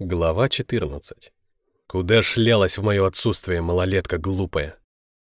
Глава 14. Куда шлялась в мое отсутствие малолетка глупая?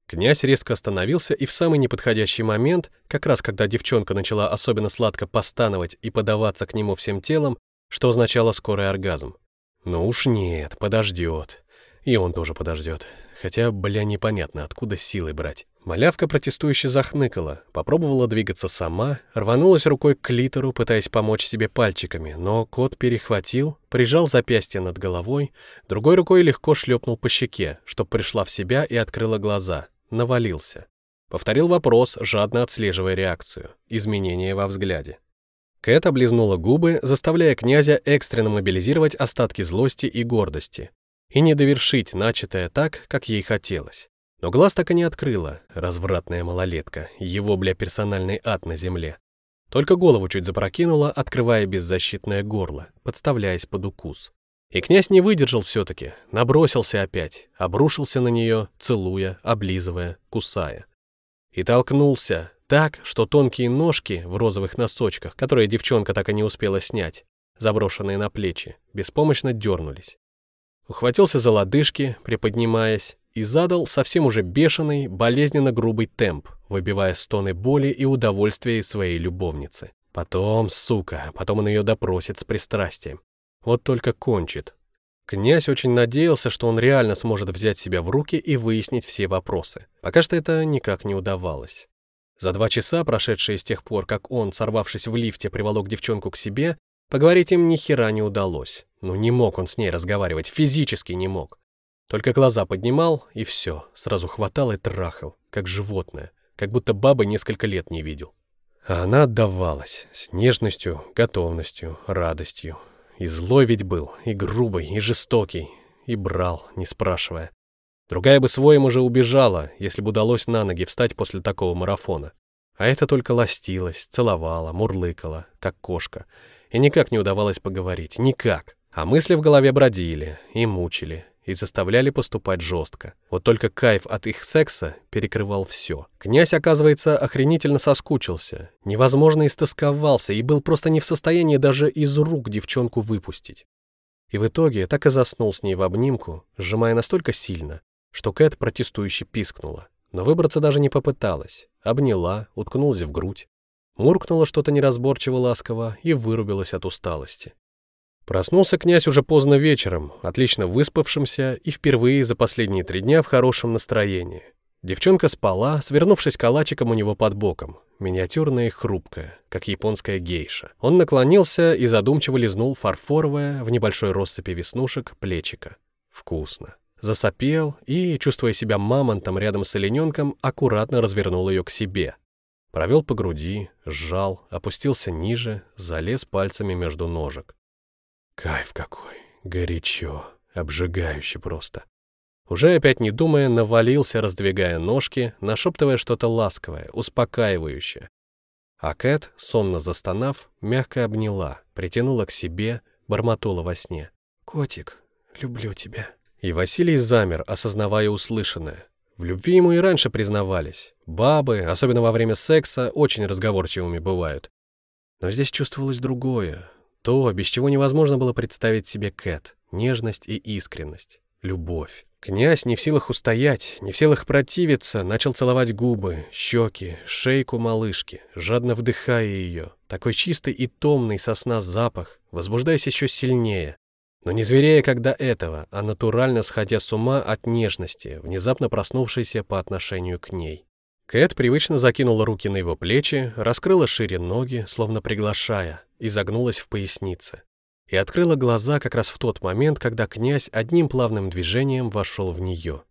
Князь резко остановился и в самый неподходящий момент, как раз когда девчонка начала особенно сладко постановать и подаваться к нему всем телом, что означало скорый оргазм. Ну уж нет, подождет. И он тоже подождет. Хотя, бля, непонятно, откуда силы брать. Малявка протестующе захныкала, попробовала двигаться сама, рванулась рукой к клитору, пытаясь помочь себе пальчиками, но кот перехватил, прижал запястье над головой, другой рукой легко шлепнул по щеке, чтоб пришла в себя и открыла глаза. Навалился. Повторил вопрос, жадно отслеживая реакцию. Изменение во взгляде. Кэт облизнула губы, заставляя князя экстренно мобилизировать остатки злости и гордости и не довершить начатое так, как ей хотелось. Но глаз так и не открыла, развратная малолетка, его, бля, персональный ад на земле. Только голову чуть запрокинула, открывая беззащитное горло, подставляясь под укус. И князь не выдержал все-таки, набросился опять, обрушился на нее, целуя, облизывая, кусая. И толкнулся так, что тонкие ножки в розовых носочках, которые девчонка так и не успела снять, заброшенные на плечи, беспомощно дернулись ухватился за лодыжки, приподнимаясь, и задал совсем уже бешеный, болезненно грубый темп, выбивая стоны боли и удовольствия из своей любовницы. Потом, сука, потом он ее допросит с пристрастием. Вот только кончит. Князь очень надеялся, что он реально сможет взять себя в руки и выяснить все вопросы. Пока что это никак не удавалось. За два часа, прошедшие с тех пор, как он, сорвавшись в лифте, приволок девчонку к себе, Поговорить им ни хера не удалось. Ну не мог он с ней разговаривать, физически не мог. Только глаза поднимал, и все, сразу хватал и трахал, как животное, как будто бабы несколько лет не видел. А она отдавалась, с нежностью, готовностью, радостью. И злой ведь был, и грубый, и жестокий, и брал, не спрашивая. Другая бы своим уже убежала, если бы удалось на ноги встать после такого марафона. А это только ластилась, целовала, мурлыкала, как кошка, и никак не удавалось поговорить, никак. А мысли в голове бродили и мучили, и заставляли поступать жестко. Вот только кайф от их секса перекрывал все. Князь, оказывается, охренительно соскучился, невозможно истосковался и был просто не в состоянии даже из рук девчонку выпустить. И в итоге так и заснул с ней в обнимку, сжимая настолько сильно, что Кэт протестующе пискнула. Но выбраться даже не попыталась. Обняла, уткнулась в грудь. Муркнула что-то неразборчиво ласково и вырубилась от усталости. Проснулся князь уже поздно вечером, отлично выспавшимся и впервые за последние три дня в хорошем настроении. Девчонка спала, свернувшись калачиком у него под боком, миниатюрная и хрупкая, как японская гейша. Он наклонился и задумчиво лизнул фарфоровое в небольшой россыпи веснушек плечика. Вкусно. Засопел и, чувствуя себя мамонтом рядом с олененком, аккуратно развернул ее к себе, Провел по груди, сжал, опустился ниже, залез пальцами между ножек. Кайф какой, горячо, обжигающе просто. Уже опять не думая, навалился, раздвигая ножки, нашептывая что-то ласковое, успокаивающее. А Кэт, сонно застонав, мягко обняла, притянула к себе, бормотула во сне. «Котик, люблю тебя». И Василий замер, осознавая услышанное. В любви ему и раньше признавались. Бабы, особенно во время секса, очень разговорчивыми бывают. Но здесь чувствовалось другое. То, без чего невозможно было представить себе Кэт. Нежность и искренность. Любовь. Князь, не в силах устоять, не в силах противиться, начал целовать губы, щеки, шейку малышки, жадно вдыхая ее. Такой чистый и томный сосна запах, возбуждаясь еще сильнее, но не зверея до этого, а натурально сходя с ума от нежности, внезапно проснувшейся по отношению к ней. Кэт привычно закинула руки на его плечи, раскрыла шире ноги, словно приглашая, и загнулась в пояснице. И открыла глаза как раз в тот момент, когда князь одним плавным движением вошел в нее.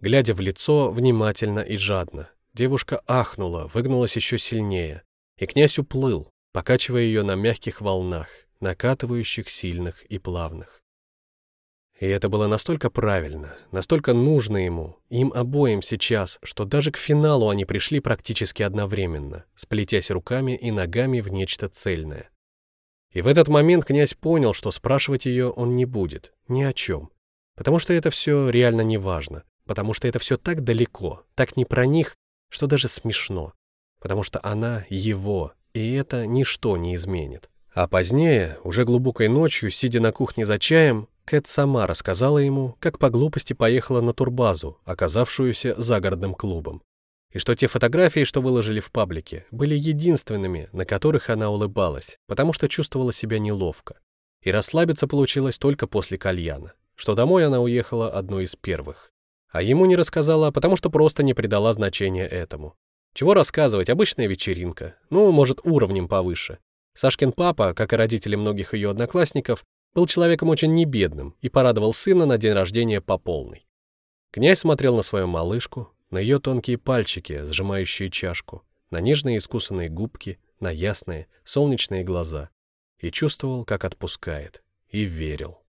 Глядя в лицо внимательно и жадно, девушка ахнула, выгнулась еще сильнее, и князь уплыл, покачивая ее на мягких волнах, накатывающих сильных и плавных. И это было настолько правильно, настолько нужно ему, им обоим сейчас, что даже к финалу они пришли практически одновременно, сплетясь руками и ногами в нечто цельное. И в этот момент князь понял, что спрашивать ее он не будет, ни о чем, потому что это все реально не важно, потому что это все так далеко, так не про них, что даже смешно, потому что она его, и это ничто не изменит. А позднее, уже глубокой ночью, сидя на кухне за чаем, Кэт сама рассказала ему, как по глупости поехала на турбазу, оказавшуюся загородным клубом. И что те фотографии, что выложили в паблике, были единственными, на которых она улыбалась, потому что чувствовала себя неловко. И расслабиться получилось только после кальяна, что домой она уехала одной из первых. А ему не рассказала, потому что просто не придала значения этому. Чего рассказывать, обычная вечеринка, ну, может, уровнем повыше. Сашкин папа, как и родители многих ее одноклассников, был человеком очень небедным и порадовал сына на день рождения по полной. Князь смотрел на свою малышку, на ее тонкие пальчики, сжимающие чашку, на нежные искусанные губки, на ясные, солнечные глаза, и чувствовал, как отпускает, и верил.